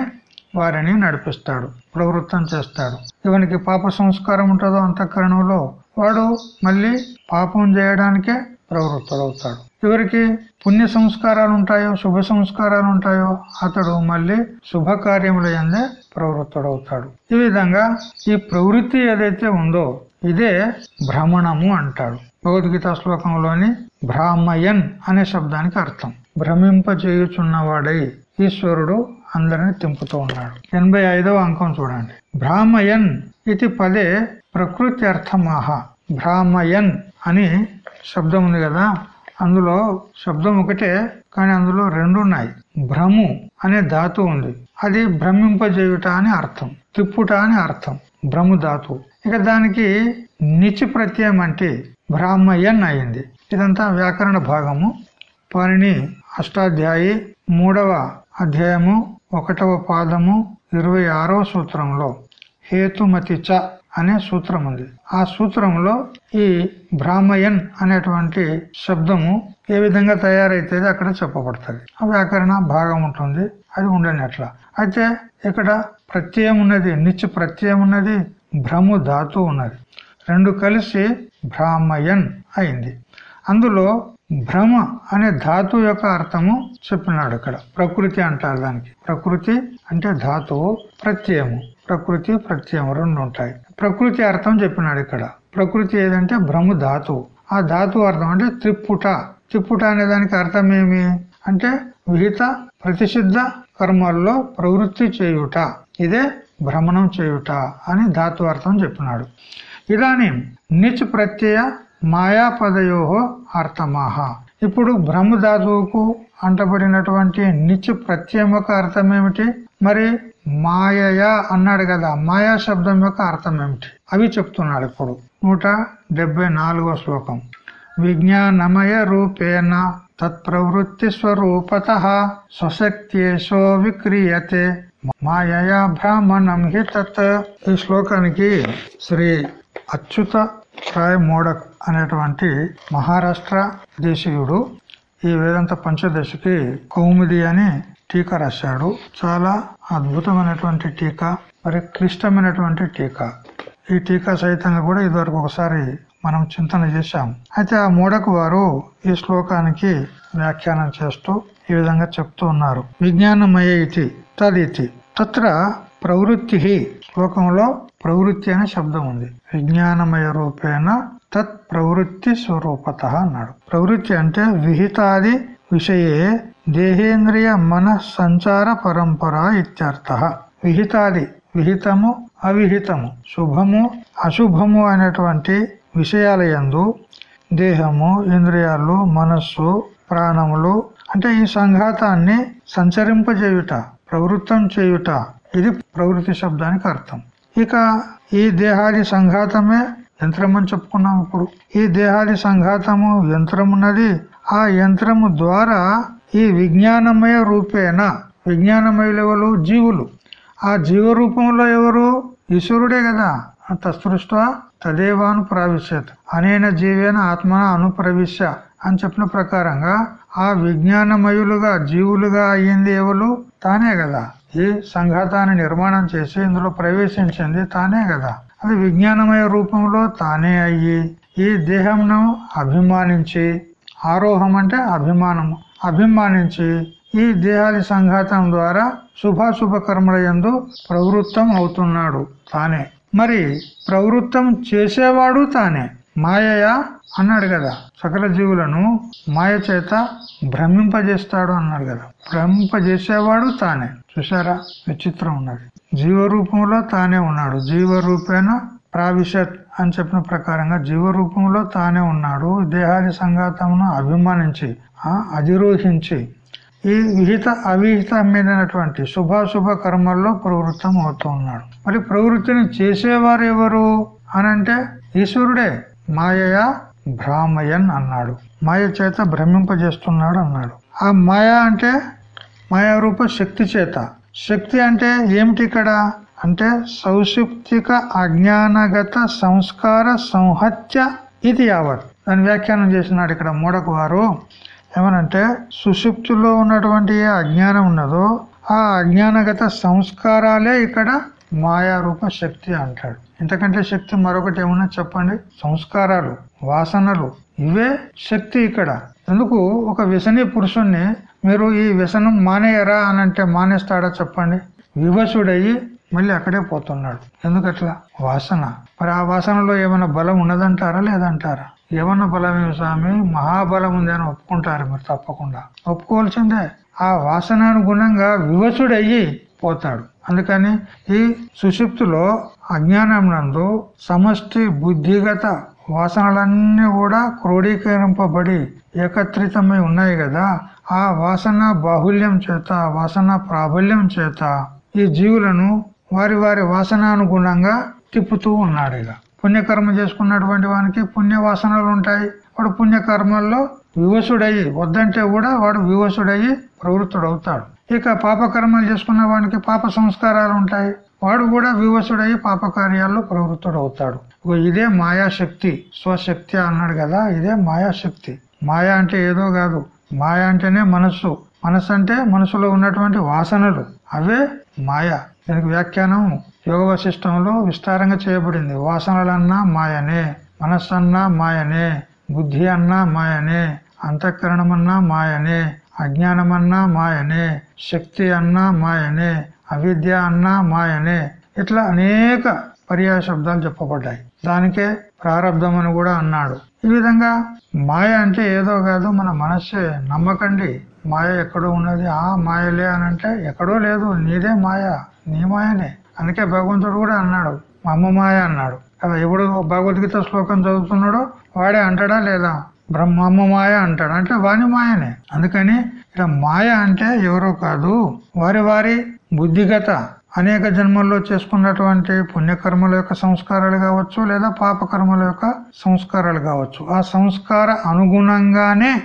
వారిని నడిపిస్తాడు ప్రవృత్తం చేస్తాడు. ఇవనికి పాప సంస్కారం ఉంటుందో అంతఃకరణంలో వాడు మళ్ళీ పాపం చేయడానికే ప్రవృత్తుడవుతాడు. ఎవరికి పుణ్య సంస్కారాలు ఉంటాయో శుభ సంస్కారాలు ఉంటాయో అతడు మళ్ళీ శుభకార్యముల ఎందే ప్రవృత్తుడవుతాడు. ఈ విధంగా ఈ ప్రవృత్తి ఏదైతే ఉందో ఇదే భ్రమణము అంటాడు. భగవద్గీత శ్లోకంలోని భ్రామయన్ అనే శబ్దానికి అర్థం. భ్రమింపజేయుచున్నవాడై ఈశ్వరుడు అందరిని తింపుతూ ఉన్నాడు. ఎనభై ఐదవ అంకం చూడండి. భ్రామయన్ ఇది పదే ప్రకృతి అర్థమాహ భ్రామయన్ అని శబ్దం ఉంది కదా అందులో శబ్దం ఒకటే కానీ అందులో రెండు ఉన్నాయి భ్రము అనే ధాతు ఉంది. అది భ్రమింపజేయుట అని అర్థం తిప్పుట అని అర్థం భ్రము ధాతు. ఇక దానికి నిచి ప్రత్యయం అంటే బ్రాహ్మయ్యన్ అయింది. ఇదంతా వ్యాకరణ భాగము. పాణిని అష్టాధ్యాయి మూడవ అధ్యాయము ఒకటవ పాదము ఇరవై ఆరవ సూత్రంలో. హేతుమతి చ అనే సూత్రం ఉంది. ఆ సూత్రంలో ఈ బ్రాహ్మయన్ అనేటువంటి శబ్దము ఏ విధంగా తయారైతే అక్కడ చెప్పబడుతుంది. ఆ వ్యాకరణ భాగం ఉంటుంది. అది ఉండని అయితే ఇక్కడ ప్రత్యయం ఉన్నది నిత్య ప్రత్యయం ఉన్నది భ్రము ధాతు ఉన్నది. రెండు కలిసి బ్రాహ్మయన్ అయింది. అందులో భ్రమ అనే ధాతు యొక్క అర్థము చెప్పినాడు ఇక్కడ. ప్రకృతి అంటారు దానికి. ప్రకృతి అంటే ధాతువు ప్రత్యయము. ప్రకృతి ప్రత్యయం రెండు ఉంటాయి. ప్రకృతి అర్థం చెప్పినాడు ఇక్కడ. ప్రకృతి ఏదంటే భ్రము ధాతు. ఆ ధాతు అర్థం అంటే త్రిప్పుట త్రిప్పుట అనే దానికి అర్థం ఏమి? అంటే విహిత ప్రతిషిద్ధ కర్మల్లో ప్రవృత్తి చేయుట. ఇదే భ్రమణం చేయుట అని ధాతు అర్థం చెప్పినాడు. ఇదానీ నిచ్ ప్రత్యయ మాయాపదయో అర్థమాహ. ఇప్పుడు బ్రహ్మధాతువుకు అంటబడినటువంటి నిచ్ ప్రత్యయం యొక్క అర్థం ఏమిటి? మరి మాయయా అన్నాడు కదా. మాయా శబ్దం యొక్క అర్థం ఏమిటి? అవి చెప్తున్నాడు ఇప్పుడు. నూట డెబ్బై నాలుగో శ్లోకం. విజ్ఞానమయ రూపేణ తత్ప్రవృత్తి స్వరూపత స్వశక్తియేషో విక్రియతే. మాయయా బ్రాహ్మణం హి తత్. ఈ శ్లోకానికి శ్రీ అచ్యుత రాయ్ మోడక్ అనేటువంటి మహారాష్ట్ర దేశీయుడు ఈ వేదాంత పంచదశకి కౌముది అని టీకా రాశాడు. చాలా అద్భుతమైనటువంటి టీకా మరి క్లిష్టమైనటువంటి టీకా. ఈ టీకా సహితంగా కూడా ఇదివరకు ఒకసారి మనం చింతన చేశాం. అయితే ఆ మూడకు వారు ఈ శ్లోకానికి వ్యాఖ్యానం చేస్తూ ఈ విధంగా చెప్తూ ఉన్నారు. విజ్ఞానమయ ఇది తదితి. తత్ర ప్రవృత్తి. శ్లోకంలో ప్రవృత్తి అనే శబ్దం ఉంది. విజ్ఞానమయ రూపేణ తత్ ప్రవృత్తి స్వరూపత అన్నాడు. ప్రవృత్తి అంటే విహితాది విషయే దేహేంద్రియ మన సంచార పరంపర ఇత్యర్థ. విహితాది విహితము అవిహితము శుభము అశుభము అనేటువంటి విషయాల యందు దేహము ఇంద్రియాలు మనస్సు ప్రాణములు అంటే ఈ సంఘాతాన్ని సంచరింపజేయుట ప్రవృత్తం చేయుట ఇది ప్రవృత్తి శబ్దానికి అర్థం. ఇక ఈ దేహాది సంఘాతమే యంత్రం అని చెప్పుకున్నాం ఇప్పుడు. ఈ దేహాది సంఘాతము యంత్రమున్నది. ఆ యంత్రము ద్వారా ఈ విజ్ఞానమయ రూపేణ విజ్ఞానమయులు ఎవరు జీవులు. ఆ జీవ రూపంలో ఎవరు? ఈశ్వరుడే కదా. తత్సృష్ట తదేవాను ప్రావిశ్యత్. అనేన జీవేన ఆత్మన అనుప్రవిశ్య అని చెప్పిన ప్రకారంగా ఆ విజ్ఞానమయులుగా జీవులుగా అయ్యింది ఎవరు? తానే కదా. ఈ సంఘాతాన్ని నిర్మాణం చేసి ఇందులో ప్రవేశించింది తానే కదా. అది విజ్ఞానమయ రూపంలో తానే అయ్యి ఈ దేహంను అభిమానించి ఆరోహం అంటే అభిమానము. అభిమానించి ఈ దేహాది సంఘాతం ద్వారా శుభాశుభ కర్మల యందు ప్రవృత్తం అవుతున్నాడు తానే. మరి ప్రవృత్తం చేసేవాడు తానే. మాయయా? అన్నాడు కదా. సకల జీవులను మాయ చేత భ్రమింపజేస్తాడు అన్నాడు కదా. భ్రమింపజేసేవాడు తానే. చూసారా విచిత్రం ఉన్నది. జీవరూపంలో తానే ఉన్నాడు. జీవరూపేణ ప్రావిశత్ అని చెప్పిన ప్రకారంగా జీవ రూపంలో తానే ఉన్నాడు. దేహాది సంఘాతమును అభిమానించి అధిరోహించి ఈ విహిత అవిహిత మీదైనటువంటి శుభాశుభ కర్మల్లో ప్రవృత్తం అవుతూ ఉన్నాడు. మరి ప్రవృత్తిని చేసేవారు ఎవరు అనంటే ఈశ్వరుడే మాయయా భ్రామయన్ అన్నాడు. మాయ చేత భ్రమింపజేస్తున్నాడు అన్నాడు. ఆ మాయ అంటే మాయారూప శక్తి చేత. శక్తి అంటే ఏమిటి ఇక్కడ? అంటే సౌషిప్తిక అజ్ఞానగత సంస్కార సంహత్య ఇది యావత్. దాని వ్యాఖ్యానం చేసినాడు ఇక్కడ మూడకు వారు. ఏమనంటే సుషుప్తిలో ఉన్నటువంటి ఏ అజ్ఞానం ఉన్నదో ఆ అజ్ఞానగత సంస్కారాలే ఇక్కడ మాయారూప శక్తి అంటాడు. ఇంతకంటే శక్తి మరొకటి ఏమన్నా చెప్పండి? సంస్కారాలు వాసనలు ఇవే శక్తి ఇక్కడ. ఎందుకు? ఒక వ్యసని పురుషుణ్ణి మీరు ఈ వ్యసనం మానేయరా అనంటే మానేస్తాడా చెప్పండి? వివసుడయ్యి మళ్ళీ అక్కడే పోతున్నాడు. ఎందుకట్లా? వాసన. మరి ఆ వాసనలో ఏమైనా బలం ఉన్నదంటారా లేదంటారా? ఏమన్నా బలమే స్వామి? మహాబలం ఉంది అని ఒప్పుకుంటారు మీరు తప్పకుండా. ఒప్పుకోవాల్సిందే. ఆ వాసనానుగుణంగా వివసుడయ్యి పోతాడు. అందుకని ఈ సుషిప్తులో అజ్ఞానం నందు సమష్టి బుద్ధిగత వాసనలన్నీ కూడా క్రోడీకరింపబడి ఏకత్రితమై ఉన్నాయి కదా ఆ వాసన బాహుల్యం చేత వాసన ప్రాబల్యం చేత ఈ జీవులను వారి వారి వాసనానుగుణంగా తిప్పుతూ ఉన్నాడు ఇక పుణ్యకర్మ చేసుకున్నటువంటి వానికి పుణ్య వాసనలు ఉంటాయి. వాడు పుణ్యకర్మల్లో వివసుడయ్యి వద్దంటే కూడా వాడు వివసుడయ్యి ప్రవృత్తుడవుతాడు. ఇక పాపకర్మలు చేసుకున్న వానికి పాప సంస్కారాలు ఉంటాయి. వాడు కూడా వివసుడయ్యి పాపకార్యాల్లో ప్రవృత్తుడవుతాడు. ఇదే మాయాశక్తి స్వశక్తి అన్నాడు కదా ఇదే మాయాశక్తి. మాయ అంటే ఏదో కాదు. మాయ అంటేనే మనస్సు. మనస్సు అంటే మనసులో ఉన్నటువంటి వాసనలు. అవే మాయా. దీనికి వ్యాఖ్యానం యోగ వశిష్టంలో విస్తారంగా చేయబడింది. వాసనలన్నా మాయనే మనస్సన్నా మాయనే బుద్ధి అన్నా మాయనే అంతఃకరణమన్నా మాయనే అజ్ఞానమన్నా మాయనే శక్తి అన్నా మాయనే అవిద్య అన్నా మాయనే ఇట్లా అనేక పర్యాయ శబ్దాలు చెప్పబడ్డాయి. దానికే ప్రారంధం అని కూడా అన్నాడు. ఈ విధంగా మాయ అంటే ఏదో కాదు మన మనస్సే నమ్మకండి. మాయ ఎక్కడో ఉన్నది. ఆ మాయలే అని అంటే ఎక్కడో లేదు. నీదే మాయ. నీ మాయనే. అందుకే భగవంతుడు కూడా అన్నాడు మా అమ్మ మాయ అన్నాడు. కదా ఎప్పుడు భగవద్గీత శ్లోకం చదువుతున్నాడో వాడే అంటాడా లేదా? బ్రహ్మమ్మ మాయ అంటాడు. అంటే వాని మాయనే. అందుకని ఇలా మాయ అంటే ఎవరో కాదు. వారి వారి బుద్ధిగత అనేక జన్మల్లో చేసుకున్నటువంటి పుణ్యకర్మల యొక్క సంస్కారాలు కావచ్చు లేదా పాపకర్మల యొక్క సంస్కారాలు కావచ్చు. ఆ సంస్కార అనుగుణంగానే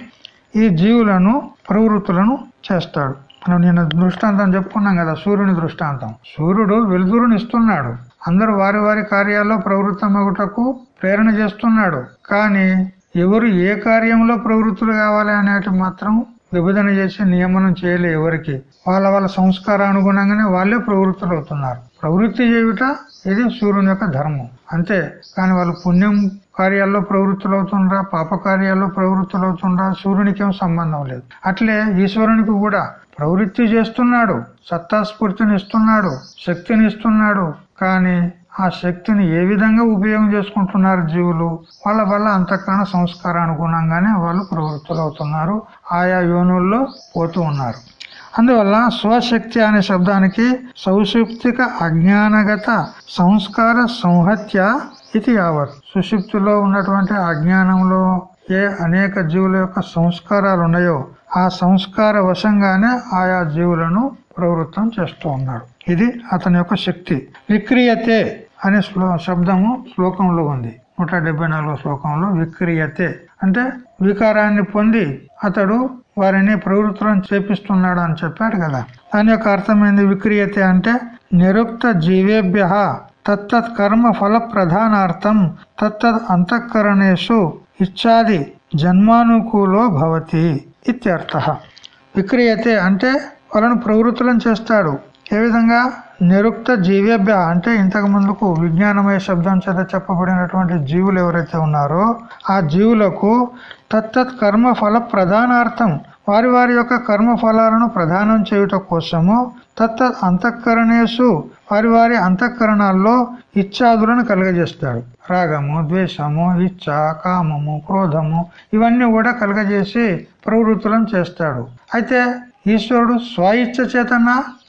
ఈ జీవులను ప్రవృత్తులను చేస్తాడు. మనం నేను దృష్టాంతం చెప్పుకున్నాం కదా సూర్యుని దృష్టాంతం. సూర్యుడు వెలుతురుని ఇస్తున్నాడు. అందరూ వారి వారి కార్యాల్లో ప్రవృత్తమగుటకు ప్రేరణ చేస్తున్నాడు. కానీ ఎవరు ఏ కార్యంలో ప్రవృత్తులు కావాలి అనేటి మాత్రం విభజన చేసి నియమనం చేయలే ఎవరికి. వాళ్ళ వాళ్ళ సంస్కారానుగుణంగానే వాళ్ళే ప్రవృత్తులు అవుతున్నారు. ప్రవృత్తి చేయుట ఇది సూర్యుని యొక్క ధర్మం. అంతే. కానీ వాళ్ళు పుణ్యం కార్యాల్లో ప్రవృత్తులు అవుతుండ్రా పాప కార్యాల్లో ప్రవృత్తులు అవుతుండ్రా సూర్యునికి ఏం సంబంధం లేదు. అట్లే ఈశ్వరునికి కూడా ప్రవృత్తి చేస్తున్నాడు సత్తాస్ఫూర్తిని ఇస్తున్నాడు శక్తిని ఇస్తున్నాడు. కానీ ఆ శక్తిని ఏ విధంగా ఉపయోగం చేసుకుంటున్నారు జీవులు? వాళ్ళ వల్ల అంతకన్నా సంస్కారానుగుణంగానే వాళ్ళు ప్రవృత్తులు అవుతున్నారు ఆయా యోనుల్లో పోతూ ఉన్నారు. అందువల్ల స్వశక్తి అనే శబ్దానికి సౌషుప్తిక అజ్ఞానగత సంస్కార సంహత్య ఇది యావత్. సుషుప్తిలో ఉన్నటువంటి అజ్ఞానంలో ఏ అనేక జీవుల యొక్క సంస్కారాలు ఉన్నాయో ఆ సంస్కార వశంగానే ఆయా జీవులను ప్రవృత్తం చేస్తూ ఉన్నాడు. ఇది అతని యొక్క శక్తి. విక్రియతే అనే శ్లో శబ్దము శ్లోకంలో ఉంది. నూట డెబ్బై నాలుగో శ్లోకంలో విక్రియతే. అంటే వికారాన్ని పొంది అతడు వారిని ప్రవృత్తులను చేపిస్తున్నాడు అని చెప్పాడు కదా. దాని యొక్క అర్థమైంది విక్రియతే అంటే నిరుక్త జీవేభ్య తత్తత్ కర్మ ఫల ప్రధానార్థం తత్తత్ అంతఃకరణేషు ఇచ్చాది జన్మానుకూలో భవతి. ఇత్యర్థ. విక్రియతే అంటే వాళ్ళను ప్రవృత్తులను చేస్తాడు. ఏ విధంగా? నిరుక్త జీవేభ్య అంటే ఇంతకు ముందుకు విజ్ఞానమయ శబ్దం చేత చెప్పబడినటువంటి జీవులు ఎవరైతే ఉన్నారో ఆ జీవులకు తత్తత్ కర్మ ఫల ప్రధానార్థం వారి వారి యొక్క కర్మ ఫలాలను ప్రదానం చేయుట కోసము తత్త అంతఃకరణేశు వారి వారి అంతఃకరణాల్లో ఇచ్చాదులను కలుగజేస్తాడు. రాగము ద్వేషము ఇచ్చ కామము క్రోధము ఇవన్నీ కూడా కలుగజేసి ప్రవృత్తులను చేస్తాడు. అయితే ఈశ్వరుడు స్వయిచ్ఛ చేతన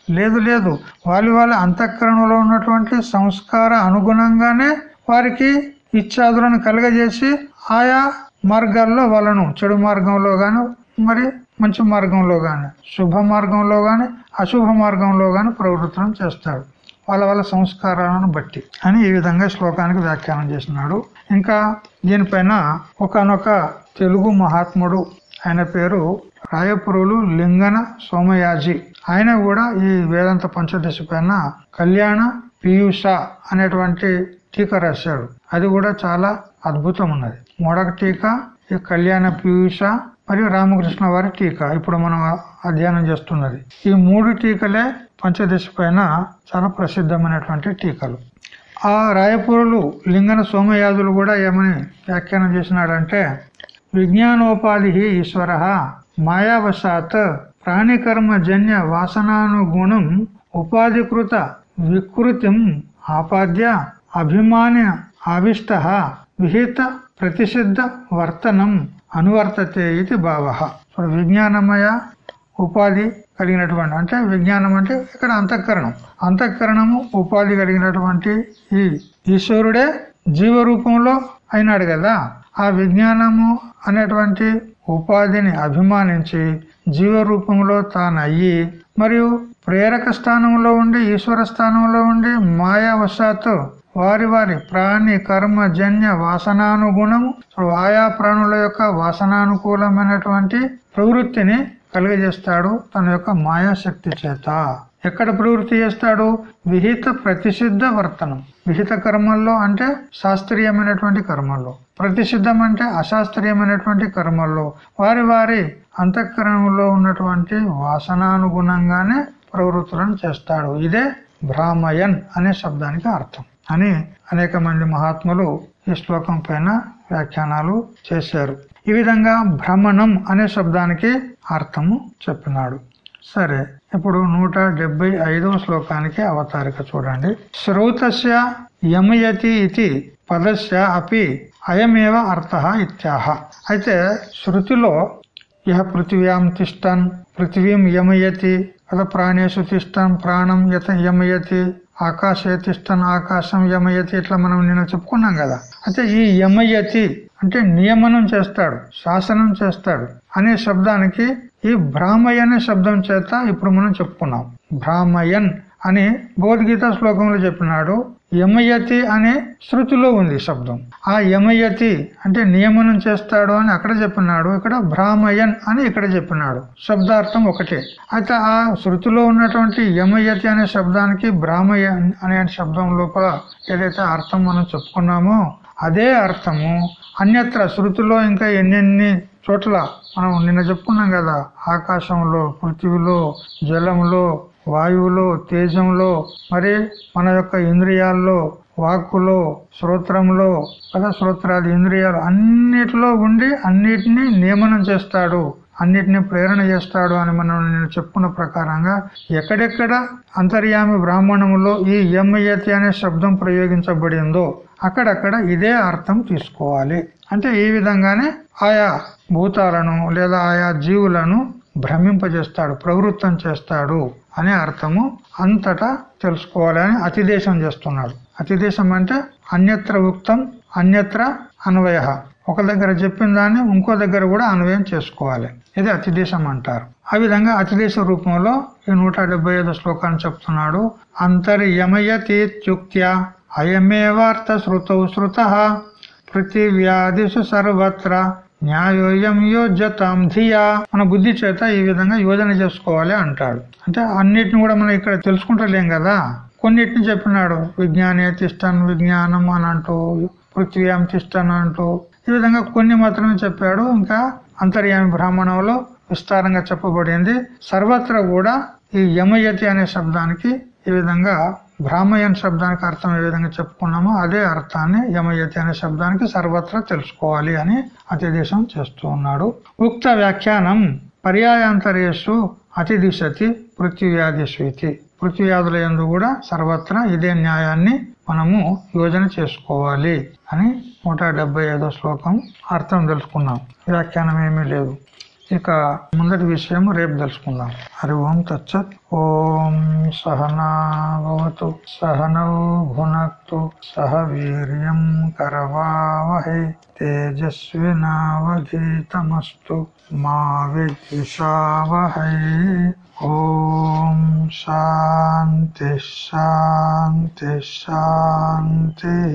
లేదు లేదు వాళ్ళ వాళ్ళ అంతఃకరణలో ఉన్నటువంటి సంస్కార అనుగుణంగానే వారికి ఇచ్చాదులను కలుగజేసి ఆయా మార్గాల్లో వాళ్ళను చెడు మార్గంలో గాను మరి మంచి మార్గంలో కానీ శుభ మార్గంలో కానీ అశుభ మార్గంలో కానీ ప్రవృత్తులను చేస్తాడు. వాళ్ళ వాళ్ళ సంస్కారాలను బట్టి అని ఈ విధంగా శ్లోకానికి వ్యాఖ్యానం చేసినాడు ఇంకా దీనిపైన ఒకనొక తెలుగు మహాత్ముడు ఆయన పేరు రాయపురులు లింగన సోమయాజి. ఆయన కూడా ఈ వేదాంత పంచదశ పైన కళ్యాణ పీయూష అనేటువంటి టీకా రాశాడు. అది కూడా చాలా అద్భుతం ఉన్నది మోడక టీకా ఈ కళ్యాణ పీయూష మరియు రామకృష్ణ వారి టీకా ఇప్పుడు మనం అధ్యయనం చేస్తున్నది. ఈ మూడు టీకలే పంచదశ పైన చాలా ప్రసిద్ధమైనటువంటి టీకాలు. ఆ రాయపూరులు లింగన సోమయాజులు కూడా ఏమని వ్యాఖ్యానం చేసినాడంటే విజ్ఞానోపాధి ఈశ్వర మాయావశాత్ ప్రాణికర్మజన్య వాసనానుగుణం ఉపాధికృత వికృతిం ఆపాద్య అభిమాన ఆవిష్ట విహిత ప్రతిషిద్ధ వర్తనం అనువర్తతే ఇది భావ. ఇప్పుడు విజ్ఞానమయ ఉపాధి కలిగినటువంటి అంటే విజ్ఞానం అంటే ఇక్కడ అంతఃకరణం. అంతఃకరణము ఉపాధి కలిగినటువంటి ఈ ఈశ్వరుడే జీవ రూపంలో అయినాడు కదా. ఆ విజ్ఞానము అనేటువంటి ఉపాధిని అభిమానించి జీవ రూపంలో తాను అయ్యి మరియు ప్రేరక స్థానంలో ఉండి ఈశ్వర స్థానంలో ఉండి మాయావశాత్తు వారి వారి ప్రాణి కర్మ జన్య వాసనానుగుణము ఆయా ప్రాణుల యొక్క వాసనానుకూలమైనటువంటి ప్రవృత్తిని కలిగజేస్తాడు తన యొక్క మాయాశక్తి చేత. ఎక్కడ ప్రవృత్తి చేస్తాడు? విహిత ప్రతిసిద్ధ వర్తనం. విహిత కర్మల్లో అంటే శాస్త్రీయమైనటువంటి కర్మల్లో. ప్రతిసిద్ధం అంటే అశాస్త్రీయమైనటువంటి కర్మల్లో. వారి వారి అంతఃకరణంలో ఉన్నటువంటి వాసనానుగుణంగానే ప్రవృత్తులను చేస్తాడు. ఇదే భ్రామయన్ అనే శబ్దానికి అర్థం. అని అనేక మంది మహాత్ములు ఈ శ్లోకం పైన వ్యాఖ్యానాలు చేశారు. ఈ విధంగా భ్రమణం అనే శబ్దానికి అర్థము చెప్పినాడు. సరే ఇప్పుడు నూట డెబ్బై ఐదవ శ్లోకానికి అవతారిక చూడండి. శ్రౌతస్య యమయతి ఇది పదస్య అపి అయమేవ అర్థ ఇత్యాహ. అయితే శృతిలో ఇహ పృథివ్యాం తిష్టన్ పృథివీం యమయతి అత ప్రాణేషు తిష్టం ప్రాణం యత యమయతి ఆకాశే ఆకాశం యమయతి ఇట్లా మనం నిన్న చెప్పుకున్నాం కదా. అయితే ఈ యమయతి అంటే నియమనం చేస్తాడు శాసనం చేస్తాడు అనే శబ్దానికి ఈ భ్రామయ అనే శబ్దం చేత ఇప్పుడు మనం చెప్పుకున్నాం. భ్రామయన్ అని భగవద్గీత శ్లోకంలో చెప్పినాడు. యమయతి అనే శృతిలో ఉంది శబ్దం. ఆ యమయతి అంటే నియమనం చేస్తాడు అని అక్కడ చెప్పినాడు. ఇక్కడ భ్రామయన్ అని ఇక్కడ చెప్పినాడు. శబ్దార్థం ఒకటే. అయితే ఆ శృతిలో ఉన్నటువంటి యమయతి అనే శబ్దానికి భ్రామయన్ అనే శబ్దం లోపల ఏదైతే అర్థం మనం చెప్పుకున్నామో అదే అర్థము. అన్యత్ర శృతిలో ఇంకా ఎన్నెన్ని చోట్ల మనం నిన్న చెప్పుకున్నాం కదా ఆకాశంలో పృథివిలో జలంలో వాయువులో తేజంలో మరి మన యొక్క ఇంద్రియాల్లో వాక్కులో శ్రోత్రంలో కదా శ్రోత్రాది ఇంద్రియాలు అన్నిటిలో ఉండి అన్నిటినీ నియమనం చేస్తాడు అన్నిటిని ప్రేరణ చేస్తాడు అని మనం నేను చెప్పుకున్న ప్రకారంగా ఎక్కడెక్కడ అంతర్యామి బ్రాహ్మణములో ఈ యమయతి అనే శబ్దం ప్రయోగించబడిందో అక్కడక్కడ ఇదే అర్థం తీసుకోవాలి. అంటే ఈ విధంగానే ఆయా భూతాలను లేదా ఆయా జీవులను భ్రమింపజేస్తాడు ప్రవృత్తం చేస్తాడు. అనే అర్థము అంతటా తెలుసుకోవాలని అతిదేశం చేస్తున్నాడు. అతిదేశం అంటే అన్యత్ర ఉక్తం అన్యత్ర అన్వయ. ఒక దగ్గర చెప్పిన దాన్ని ఇంకో దగ్గర కూడా అన్వయం చేసుకోవాలి. ఇది అతిదేశం అంటారు. ఆ విధంగా అతిదేశ రూపంలో ఈ నూట డెబ్బై ఐదు శ్లోకాన్ని చెప్తున్నాడు. అంతర్యమయతీత్యుక్త్యా అయమేవార్థ శృతౌ శృత పృథివ్యాదిషు సర్వత్ర న్యాయోయం యోజ్యతాం ధియా మన బుద్ధి చేత ఈ విధంగా యోజన చేసుకోవాలి అంటాడు. అంటే అన్నిటిని కూడా మనం ఇక్కడ తెలుసుకుంటలేం కదా? కొన్నిటిని చెప్పినాడు. విజ్ఞానే తిష్టన్ విజ్ఞానం అని అంటూ పృథ్వీయాం తిష్టన్ అంటూ. ఈ విధంగా కొన్ని మాత్రమే చెప్పాడు. ఇంకా అంతర్యామి బ్రాహ్మణంలో విస్తారంగా చెప్పబడింది. సర్వత్ర కూడా ఈ యమయతి అనే శబ్దానికి ఈ విధంగా బ్రాహ్మయన్ శబ్దానికి అర్థం ఏ విధంగా చెప్పుకున్నామో అదే అర్థాన్ని యమయతి అనే శబ్దానికి సర్వత్రా తెలుసుకోవాలి అని అతిదేశం చేస్తూ ఉన్నాడు. ఉక్త వ్యాఖ్యానం పర్యాయాంతరేషు అతిదిశతి పృథ్వీయాదిషు ఇది పృథ్వీయాదుల ఎందు కూడా సర్వత్రా ఇదే న్యాయాన్ని మనము యోజన చేసుకోవాలి అని నూట ఐదో శ్లోకం అర్థం తెలుసుకున్నాం. వ్యాఖ్యానం ఏమీ లేదు. ఇక ముందటి విషయం రేపు తెలుసుకుందాం. హరి ఓం తచ్చత్ ఓం సహనాభవతు సహనౌ భునక్తు. సహ వీర్యం కరవావహే. తేజస్వినావధీతమస్తు. మా విద్విషావహై. ఓం శాంతి శాంతి శాంతి.